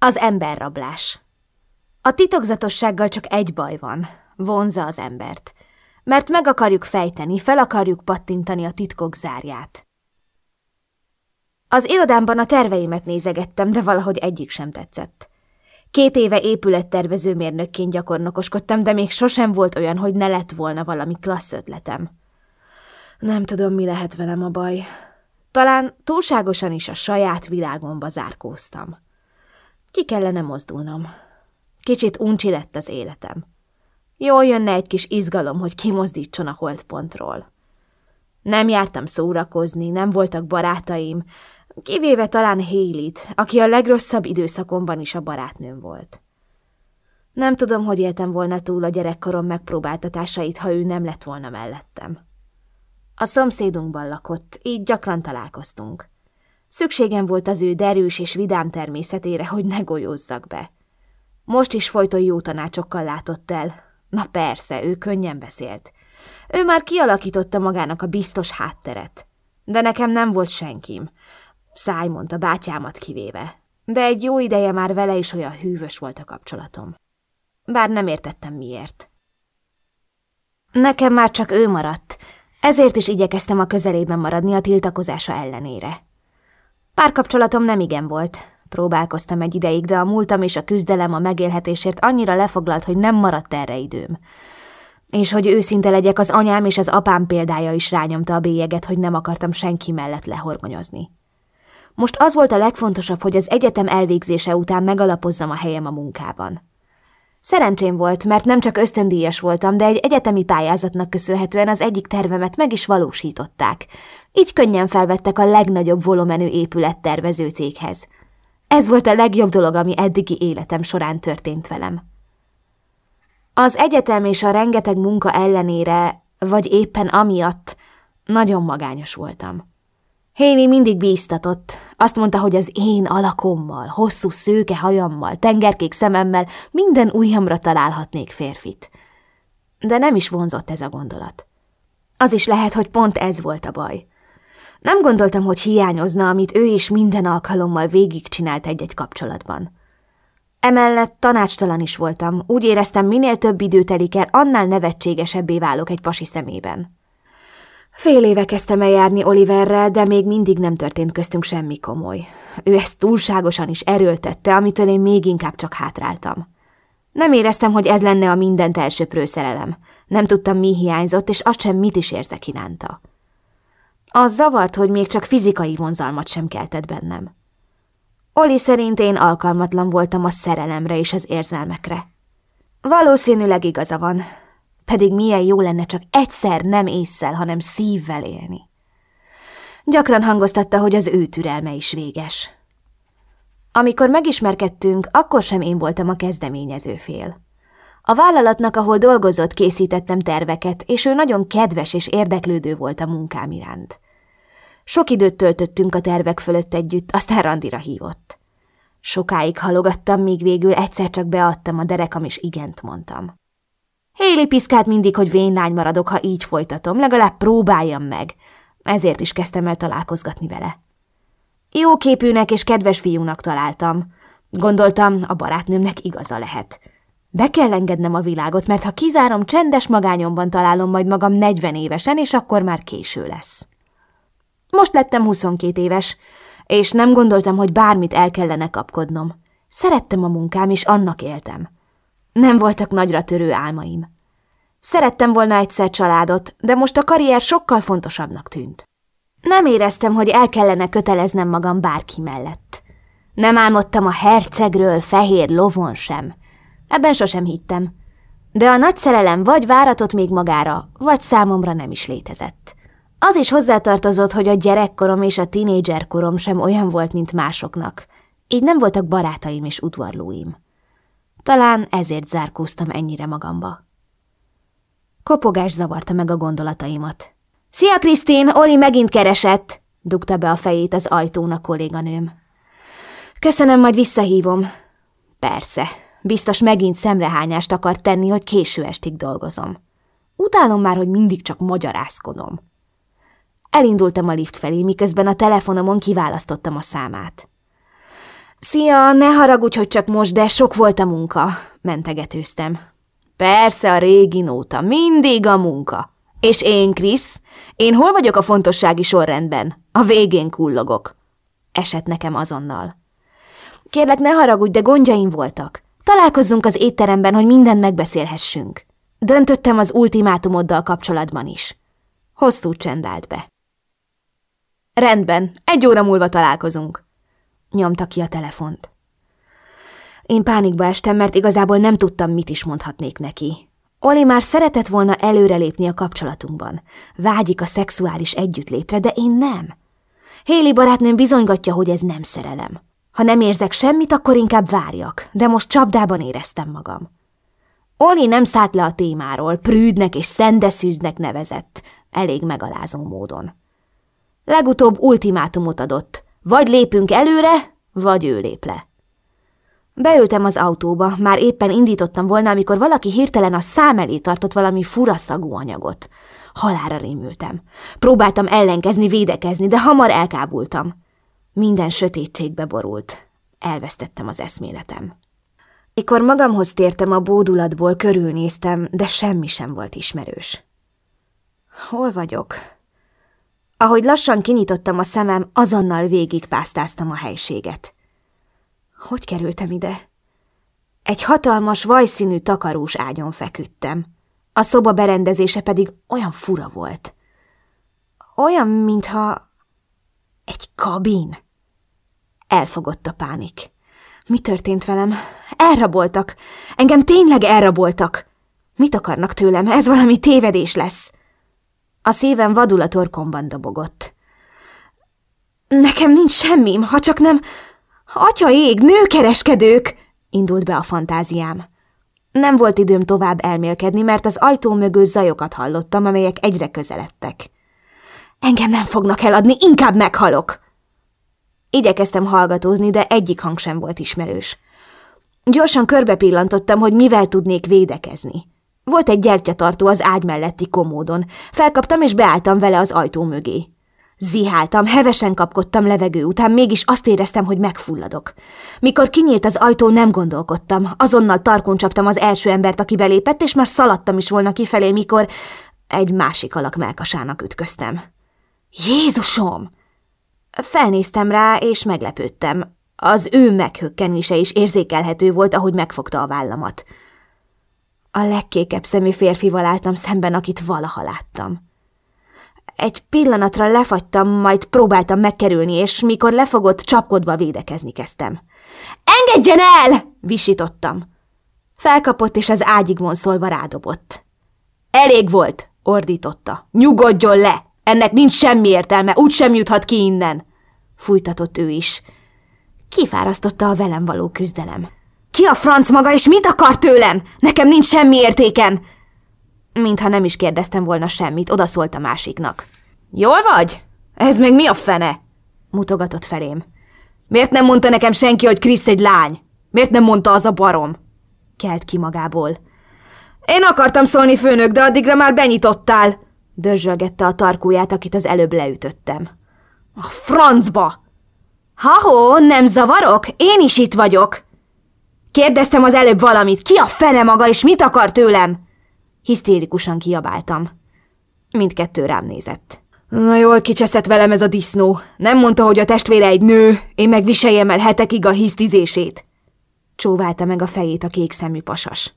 Az emberrablás. A titokzatossággal csak egy baj van, vonza az embert. Mert meg akarjuk fejteni, fel akarjuk pattintani a titkok zárját. Az irodámban a terveimet nézegettem, de valahogy egyik sem tetszett. Két éve épülettervező mérnökként gyakornokoskodtam, de még sosem volt olyan, hogy ne lett volna valami klassz ötletem. Nem tudom, mi lehet velem a baj. Talán túlságosan is a saját világomba zárkóztam. Ki kellene mozdulnom. Kicsit uncsi lett az életem. Jól jönne egy kis izgalom, hogy kimozdítson a holdpontról. Nem jártam szórakozni, nem voltak barátaim, kivéve talán Hélit, aki a legrosszabb időszakomban is a barátnőm volt. Nem tudom, hogy éltem volna túl a gyerekkorom megpróbáltatásait, ha ő nem lett volna mellettem. A szomszédunkban lakott, így gyakran találkoztunk. Szükségem volt az ő derűs és vidám természetére, hogy ne golyózzak be. Most is folyton jó tanácsokkal látott el. Na persze, ő könnyen beszélt. Ő már kialakította magának a biztos hátteret. De nekem nem volt senkim. Szájmont a bátyámat kivéve. De egy jó ideje már vele is olyan hűvös volt a kapcsolatom. Bár nem értettem miért. Nekem már csak ő maradt, ezért is igyekeztem a közelében maradni a tiltakozása ellenére. Párkapcsolatom nem igen volt. Próbálkoztam egy ideig, de a múltam és a küzdelem a megélhetésért annyira lefoglalt, hogy nem maradt erre időm. És hogy őszinte legyek, az anyám és az apám példája is rányomta a bélyeget, hogy nem akartam senki mellett lehorgonyozni. Most az volt a legfontosabb, hogy az egyetem elvégzése után megalapozzam a helyem a munkában. Szerencsém volt, mert nem csak ösztöndíjas voltam, de egy egyetemi pályázatnak köszönhetően az egyik tervemet meg is valósították. Így könnyen felvettek a legnagyobb volumenű épülettervező céghez. Ez volt a legjobb dolog, ami eddigi életem során történt velem. Az egyetem és a rengeteg munka ellenére, vagy éppen amiatt, nagyon magányos voltam. Héni mindig bíztatott. Azt mondta, hogy az én alakommal, hosszú szőke hajammal, tengerkék szememmel minden ujjamra találhatnék férfit. De nem is vonzott ez a gondolat. Az is lehet, hogy pont ez volt a baj. Nem gondoltam, hogy hiányozna, amit ő is minden alkalommal végigcsinált egy-egy kapcsolatban. Emellett tanácstalan is voltam, úgy éreztem, minél több idő telik el, annál nevetségesebbé válok egy pasi szemében. Fél éve kezdtem el járni Oliverrel, de még mindig nem történt köztünk semmi komoly. Ő ezt túlságosan is erőltette, amitől én még inkább csak hátráltam. Nem éreztem, hogy ez lenne a mindent elsöprő szerelem. Nem tudtam, mi hiányzott, és azt sem mit is érzek iránta. Az zavart, hogy még csak fizikai vonzalmat sem keltett bennem. Oli szerint én alkalmatlan voltam a szerelemre és az érzelmekre. Valószínűleg igaza van, pedig milyen jó lenne csak egyszer nem észszel, hanem szívvel élni. Gyakran hangoztatta, hogy az ő türelme is véges. Amikor megismerkedtünk, akkor sem én voltam a kezdeményező fél. A vállalatnak, ahol dolgozott, készítettem terveket, és ő nagyon kedves és érdeklődő volt a munkám iránt. Sok időt töltöttünk a tervek fölött együtt, aztán randira hívott. Sokáig halogattam, míg végül egyszer csak beadtam a derekam, és igent mondtam. Héli piszkált mindig, hogy vénlány maradok, ha így folytatom, legalább próbáljam meg. Ezért is kezdtem el találkozgatni vele. Jó képűnek és kedves fiúnak találtam. Gondoltam, a barátnőmnek igaza lehet. Be kell engednem a világot, mert ha kizárom, csendes magányomban találom majd magam 40 évesen, és akkor már késő lesz. Most lettem 22 éves, és nem gondoltam, hogy bármit el kellene kapkodnom. Szerettem a munkám, és annak éltem. Nem voltak nagyra törő álmaim. Szerettem volna egyszer családot, de most a karrier sokkal fontosabbnak tűnt. Nem éreztem, hogy el kellene köteleznem magam bárki mellett. Nem álmodtam a hercegről, fehér lovon sem. Ebben sosem hittem. De a nagy szerelem vagy váratott még magára, vagy számomra nem is létezett. Az is hozzátartozott, hogy a gyerekkorom és a tinédzserkorom sem olyan volt, mint másoknak. Így nem voltak barátaim és udvarlóim. Talán ezért zárkóztam ennyire magamba. Kopogás zavarta meg a gondolataimat. – Szia, Krisztin! Oli megint keresett! – dugta be a fejét az ajtón a kolléganőm. – Köszönöm, majd visszahívom. – Persze, biztos megint szemrehányást akart tenni, hogy késő estig dolgozom. Utálom már, hogy mindig csak magyarázkodom. Elindultam a lift felé, miközben a telefonomon kiválasztottam a számát. Szia, ne haragudj, hogy csak most, de sok volt a munka, mentegetőztem. Persze a régi nóta, mindig a munka. És én, Krisz, én hol vagyok a fontossági sorrendben? A végén kullogok. Esett nekem azonnal. Kérlek, ne haragudj, de gondjaim voltak. Találkozzunk az étteremben, hogy mindent megbeszélhessünk. Döntöttem az ultimátumoddal kapcsolatban is. Hosszú csend állt be. Rendben, egy óra múlva találkozunk. Nyomta ki a telefont. Én pánikba estem, mert igazából nem tudtam, mit is mondhatnék neki. Oli már szeretett volna előrelépni a kapcsolatunkban. Vágyik a szexuális együttlétre, de én nem. Héli barátnőm bizonygatja, hogy ez nem szerelem. Ha nem érzek semmit, akkor inkább várjak, de most csapdában éreztem magam. Oli nem szállt le a témáról, prűdnek és szendeszűznek nevezett, elég megalázó módon. Legutóbb ultimátumot adott, vagy lépünk előre, vagy ő lép le. Beültem az autóba, már éppen indítottam volna, amikor valaki hirtelen a szám elé tartott valami furaszagú anyagot. Halára rémültem. Próbáltam ellenkezni, védekezni, de hamar elkábultam. Minden sötétségbe borult. Elvesztettem az eszméletem. Mikor magamhoz tértem a bódulatból, körülnéztem, de semmi sem volt ismerős. Hol vagyok? Ahogy lassan kinyitottam a szemem, azonnal végigpásztáztam a helységet. Hogy kerültem ide? Egy hatalmas, vajszínű takarós ágyon feküdtem. A szoba berendezése pedig olyan fura volt. Olyan, mintha egy kabin. Elfogott a pánik. Mi történt velem? Elraboltak. Engem tényleg elraboltak. Mit akarnak tőlem? Ez valami tévedés lesz. A szívem vadul a torkomban dobogott. Nekem nincs semmim, ha csak nem... Atya ég, nőkereskedők! Indult be a fantáziám. Nem volt időm tovább elmélkedni, mert az ajtó mögül zajokat hallottam, amelyek egyre közeledtek. Engem nem fognak eladni, inkább meghalok! Igyekeztem hallgatózni, de egyik hang sem volt ismerős. Gyorsan körbe pillantottam, hogy mivel tudnék védekezni. Volt egy gyertyatartó az ágy melletti komódon. Felkaptam és beálltam vele az ajtó mögé. Ziháltam, hevesen kapkodtam levegő után, mégis azt éreztem, hogy megfulladok. Mikor kinyílt az ajtó, nem gondolkodtam. Azonnal tarkon csaptam az első embert, aki belépett, és már szaladtam is volna kifelé, mikor egy másik alak melkasának ütköztem. Jézusom! Felnéztem rá, és meglepődtem. Az ő meghökkenése is érzékelhető volt, ahogy megfogta a vállamat. A legkékebb szemű férfival álltam szemben, akit valaha láttam. Egy pillanatra lefagytam, majd próbáltam megkerülni, és mikor lefogott, csapkodva védekezni kezdtem. – Engedjen el! – visítottam. Felkapott, és az ágyig vonszolva rádobott. – Elég volt! – ordította. – Nyugodjon le! Ennek nincs semmi értelme, úgy sem juthat ki innen! – fújtatott ő is. Kifárasztotta a velem való küzdelem. Ki a franc maga, és mit akar tőlem? Nekem nincs semmi értékem! Mintha nem is kérdeztem volna semmit, odaszólt a másiknak. Jól vagy? Ez meg mi a fene? Mutogatott felém. Miért nem mondta nekem senki, hogy Krisz egy lány? Miért nem mondta az a barom? Kelt ki magából. Én akartam szólni, főnök, de addigra már benyitottál, dörzsölgette a tarkóját, akit az előbb leütöttem. A francba! Ha-ho, nem zavarok? Én is itt vagyok! Kérdeztem az előbb valamit, ki a fene maga, és mit akar tőlem? Hisztérikusan kiabáltam. Mindkettő rám nézett. Na jól kicseszett velem ez a disznó. Nem mondta, hogy a testvére egy nő, én meg viseljem el hetekig a hisztizését. Csóválta meg a fejét a kék szemű pasas.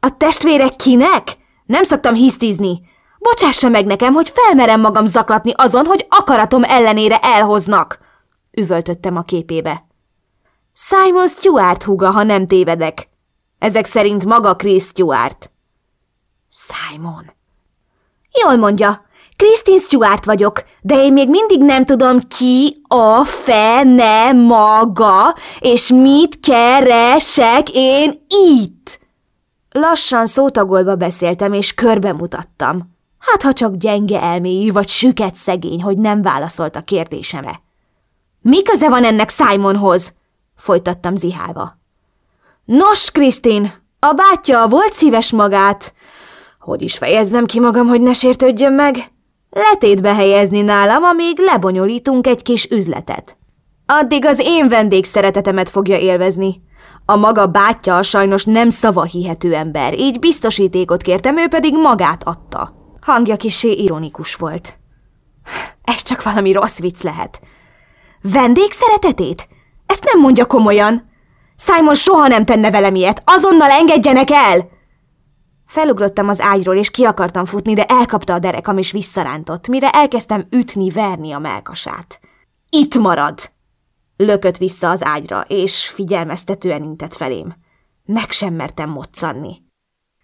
A testvére kinek? Nem szoktam hisztizni. Bocsássa meg nekem, hogy felmerem magam zaklatni azon, hogy akaratom ellenére elhoznak. Üvöltöttem a képébe. Simon Stewart húga, ha nem tévedek. Ezek szerint maga Chris Stewart. Simon. Jól mondja, Kristin Stewart vagyok, de én még mindig nem tudom ki a fene maga, és mit keresek én itt. Lassan szótagolva beszéltem, és körbe mutattam. Hát, ha csak gyenge elméjű vagy süket szegény, hogy nem válaszolt a kérdésemre. Mi köze van ennek Simonhoz? Folytattam zihálva. Nos, Krisztin, a bátyja volt szíves magát. Hogy is fejezzem ki magam, hogy ne sértődjön meg? Letétbe helyezni nálam, amíg lebonyolítunk egy kis üzletet. Addig az én vendégszeretetemet fogja élvezni. A maga bátyja sajnos nem szavahihető ember, így biztosítékot kértem, ő pedig magát adta. Hangja kisé ironikus volt. Ez csak valami rossz vicc lehet. Vendégszeretetét? Ezt nem mondja komolyan. Simon soha nem tenne velem ilyet. Azonnal engedjenek el! Felugrottam az ágyról, és ki akartam futni, de elkapta a derekam, és visszarántott, mire elkezdtem ütni, verni a melkasát. Itt marad! Lökött vissza az ágyra, és figyelmeztetően intett felém. Meg sem mertem moccanni.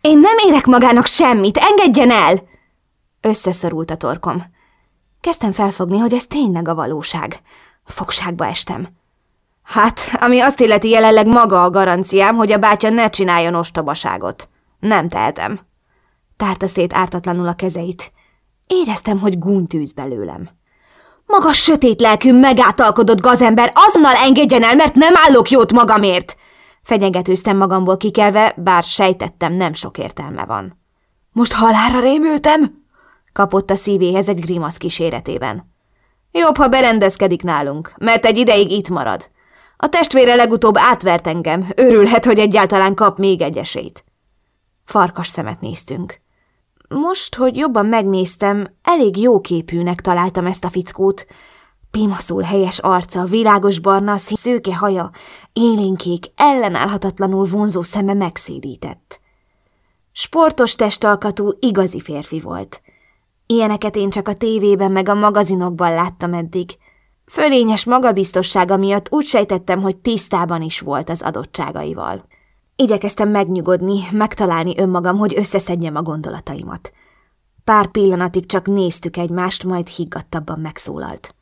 Én nem érek magának semmit, engedjen el! Összeszorult a torkom. Kezdtem felfogni, hogy ez tényleg a valóság. Fogságba estem. Hát, ami azt illeti jelenleg maga a garanciám, hogy a bátya ne csináljon ostobaságot. Nem tehetem. Tárta szét ártatlanul a kezeit. Éreztem, hogy gúnytűz belőlem. Maga sötét lelkű, megátalkodott gazember, azonnal engedjen el, mert nem állok jót magamért! Fenyegetőztem magamból kikelve, bár sejtettem, nem sok értelme van. Most halára rémültem? Kapott a szívéhez egy grimasz kíséretében. Jobb, ha berendezkedik nálunk, mert egy ideig itt marad. A testvére legutóbb átvert engem, örülhet, hogy egyáltalán kap még egy esélyt. Farkas szemet néztünk. Most, hogy jobban megnéztem, elég jó képűnek találtam ezt a fickót. Pimaszul helyes arca, világos barna, szőke haja, élénkék, ellenállhatatlanul vonzó szeme megszédített. Sportos testalkatú, igazi férfi volt. Ilyeneket én csak a tévében meg a magazinokban láttam eddig. Fölényes magabiztossága miatt úgy sejtettem, hogy tisztában is volt az adottságaival. Igyekeztem megnyugodni, megtalálni önmagam, hogy összeszedjem a gondolataimat. Pár pillanatig csak néztük egymást, majd higgadtabban megszólalt.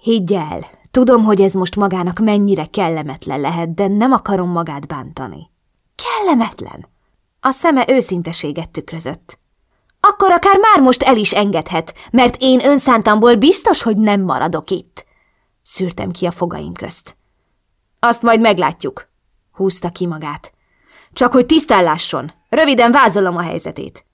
Higgy el, tudom, hogy ez most magának mennyire kellemetlen lehet, de nem akarom magát bántani. Kellemetlen? A szeme őszinteséget tükrözött. Akkor akár már most el is engedhet, mert én önszántamból biztos, hogy nem maradok itt. Szűrtem ki a fogaim közt. Azt majd meglátjuk, húzta ki magát. Csak hogy tisztállásson, röviden vázolom a helyzetét.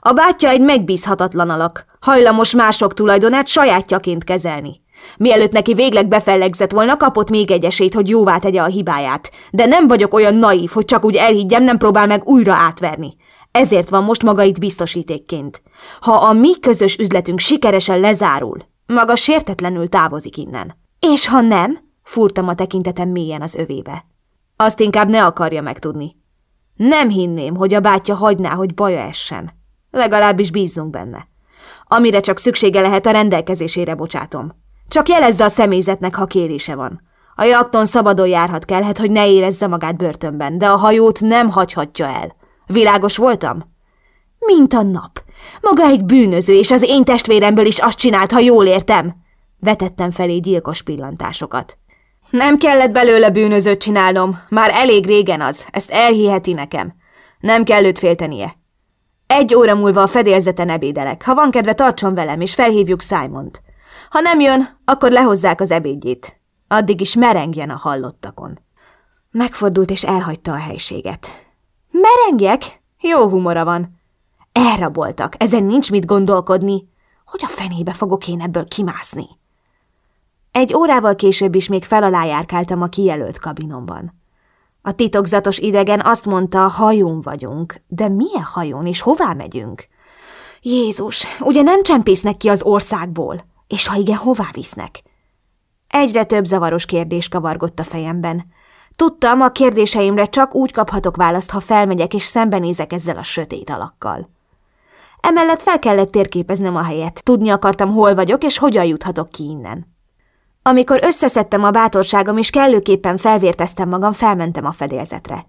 A bátyja egy megbízhatatlan alak, hajlamos mások tulajdonát sajátjaként kezelni. Mielőtt neki végleg befellegzett volna, kapott még egy esélyt, hogy jóvá tegye a hibáját. De nem vagyok olyan naív, hogy csak úgy elhiggyem, nem próbál meg újra átverni. Ezért van most maga itt biztosítékként. Ha a mi közös üzletünk sikeresen lezárul, maga sértetlenül távozik innen. És ha nem? Fúrtam a tekintetem mélyen az övébe. Azt inkább ne akarja megtudni. Nem hinném, hogy a bátyja hagyná, hogy baja essen. Legalábbis bízzunk benne. Amire csak szüksége lehet, a rendelkezésére bocsátom. Csak jelezze a személyzetnek, ha kérése van. A jakton szabadon járhat kellhet, hogy ne érezze magát börtönben, de a hajót nem hagyhatja el. Világos voltam? Mint a nap. Maga egy bűnöző, és az én testvéremből is azt csinált, ha jól értem. Vetettem felé gyilkos pillantásokat. Nem kellett belőle bűnözőt csinálnom, már elég régen az, ezt elhiheti nekem. Nem kell őt féltenie. Egy óra múlva a fedélzeten ebédelek. Ha van kedve, tartson velem, és felhívjuk Simont. Ha nem jön, akkor lehozzák az ebédjét. Addig is merengjen a hallottakon. Megfordult és elhagyta a helységet. Merengjek? Jó humora van. Elraboltak, ezen nincs mit gondolkodni. Hogy a fenébe fogok én ebből kimászni? Egy órával később is még felalá járkáltam a kijelölt kabinomban. A titokzatos idegen azt mondta, hajón vagyunk, de milyen hajón és hová megyünk? Jézus, ugye nem csempésznek ki az országból? És ha igen, hová visznek? Egyre több zavaros kérdés kavargott a fejemben. Tudtam, a kérdéseimre csak úgy kaphatok választ, ha felmegyek és szembenézek ezzel a sötét alakkal. Emellett fel kellett térképeznem a helyet, tudni akartam, hol vagyok és hogyan juthatok ki innen. Amikor összeszedtem a bátorságom és kellőképpen felvérteztem magam, felmentem a fedélzetre.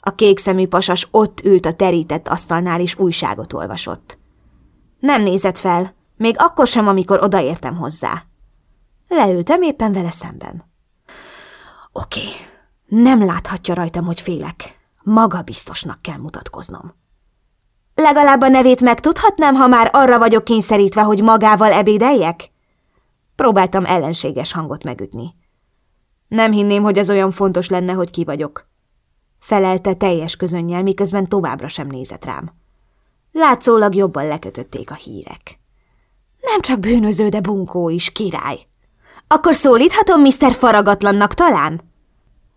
A kék szemű pasas ott ült a terített asztalnál és újságot olvasott. Nem nézett fel, még akkor sem, amikor odaértem hozzá. Leültem éppen vele szemben. Oké, nem láthatja rajtam, hogy félek. Maga biztosnak kell mutatkoznom. Legalább a nevét megtudhatnám, ha már arra vagyok kényszerítve, hogy magával ebédeljek? Próbáltam ellenséges hangot megütni. Nem hinném, hogy ez olyan fontos lenne, hogy ki vagyok. Felelte teljes közönnyel, miközben továbbra sem nézett rám. Látszólag jobban lekötötték a hírek. Nem csak bűnöző, de bunkó is, király. Akkor szólíthatom Mr. Faragatlannak talán?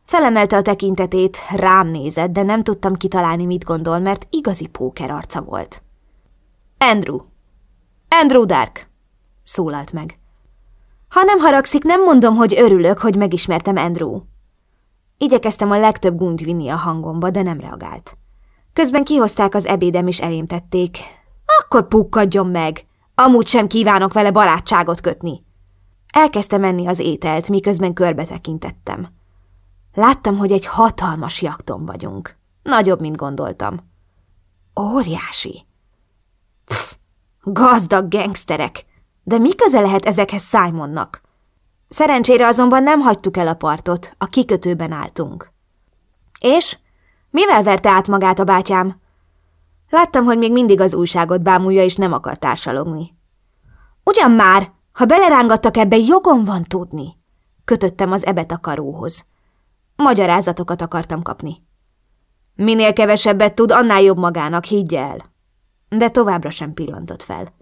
Felemelte a tekintetét, rám nézett, de nem tudtam kitalálni, mit gondol, mert igazi póker arca volt. Andrew. Andrew Dark, szólalt meg. Ha nem haragszik, nem mondom, hogy örülök, hogy megismertem Andrew. Igyekeztem a legtöbb gund vinni a hangomba, de nem reagált. Közben kihozták az ebédem és elém tették. Akkor pukkadjon meg! Amúgy sem kívánok vele barátságot kötni. Elkezdtem menni az ételt, miközben körbe tekintettem. Láttam, hogy egy hatalmas jakton vagyunk. Nagyobb, mint gondoltam. Óriási. Pff, gazdag gengszterek. De mi köze lehet ezekhez Simonnak? Szerencsére azonban nem hagytuk el a partot, a kikötőben álltunk. És? Mivel verte át magát a bátyám? Láttam, hogy még mindig az újságot bámulja, és nem akar társalogni. Ugyan már, ha belerángattak ebbe, jogom van tudni. Kötöttem az ebet a karóhoz. Magyarázatokat akartam kapni. Minél kevesebbet tud, annál jobb magának, higgy el. De továbbra sem pillantott fel.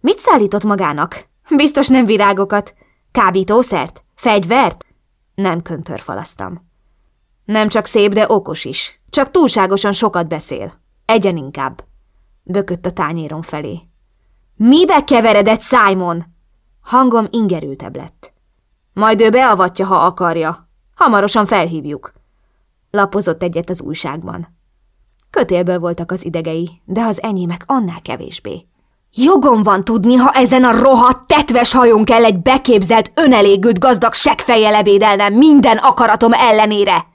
Mit szállított magának? Biztos nem virágokat. Kábítószert? Fegyvert? Nem köntörfalasztam. Nem csak szép, de okos is. Csak túlságosan sokat beszél. Egyen inkább. Bökött a tányérom felé. Mibe keveredett, Simon? Hangom ingerültebb lett. Majd ő beavatja, ha akarja. Hamarosan felhívjuk. Lapozott egyet az újságban. Kötélből voltak az idegei, de az enyémek annál kevésbé. Jogom van tudni, ha ezen a rohadt tetves hajón kell egy beképzelt, önelégült gazdag seggfejjel ebédelnem minden akaratom ellenére.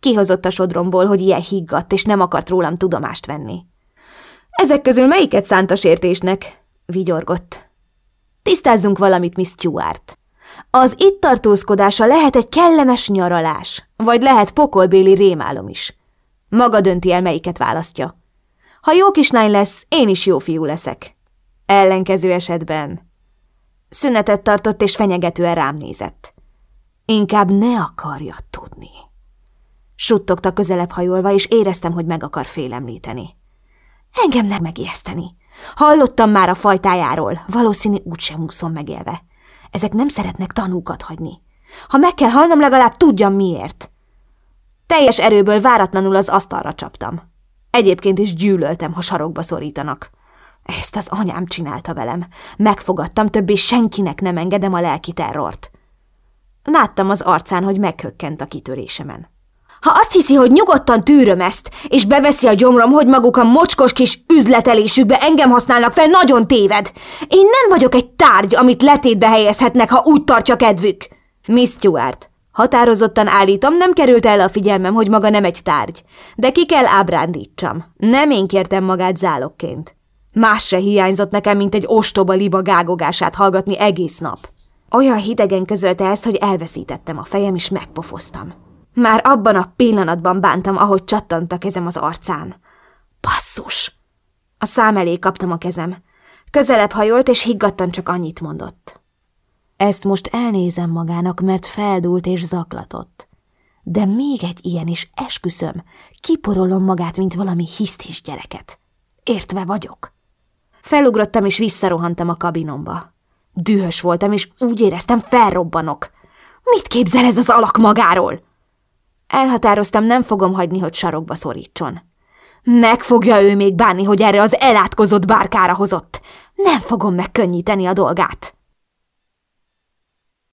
Kihozott a sodromból, hogy ilyen higgadt, és nem akart rólam tudomást venni. Ezek közül melyiket szánta sértésnek? Vigyorgott. Tisztázzunk valamit, Miss Stewart. Az itt tartózkodása lehet egy kellemes nyaralás, vagy lehet pokolbéli rémálom is. Maga dönti el, melyiket választja. Ha jó kislány lesz, én is jó fiú leszek. Ellenkező esetben... Szünetet tartott, és fenyegetően rám nézett. Inkább ne akarja tudni. Suttogta közelebb hajolva, és éreztem, hogy meg akar félemlíteni. Engem nem megijeszteni. Hallottam már a fajtájáról, valószínű úgysem úszom megélve. Ezek nem szeretnek tanúkat hagyni. Ha meg kell halnom, legalább tudjam miért. Teljes erőből váratlanul az asztalra csaptam. Egyébként is gyűlöltem, ha sarokba szorítanak. Ezt az anyám csinálta velem. Megfogadtam, többé senkinek nem engedem a lelki terrort. Láttam az arcán, hogy meghökkent a kitörésemen. Ha azt hiszi, hogy nyugodtan tűröm ezt, és beveszi a gyomrom, hogy maguk a mocskos kis üzletelésükbe engem használnak fel, nagyon téved. Én nem vagyok egy tárgy, amit letétbe helyezhetnek, ha úgy tartja kedvük. Miss Stewart, határozottan állítom, nem került el a figyelmem, hogy maga nem egy tárgy, de ki kell ábrándítsam. Nem én kértem magát zálogként. Más se hiányzott nekem, mint egy ostoba liba gágogását hallgatni egész nap. Olyan hidegen közölte ezt, hogy elveszítettem a fejem, és megpofoztam. Már abban a pillanatban bántam, ahogy csattant a kezem az arcán. Passzus! A szám elé kaptam a kezem. Közelebb hajolt, és higgadtan csak annyit mondott. Ezt most elnézem magának, mert feldult és zaklatott. De még egy ilyen is, esküszöm, kiporolom magát, mint valami hisztis gyereket. Értve vagyok. Felugrottam, és visszarohantam a kabinomba. Dühös voltam, és úgy éreztem, felrobbanok. Mit képzel ez az alak magáról? Elhatároztam, nem fogom hagyni, hogy sarokba szorítson. Meg fogja ő még bánni, hogy erre az elátkozott bárkára hozott. Nem fogom megkönnyíteni a dolgát.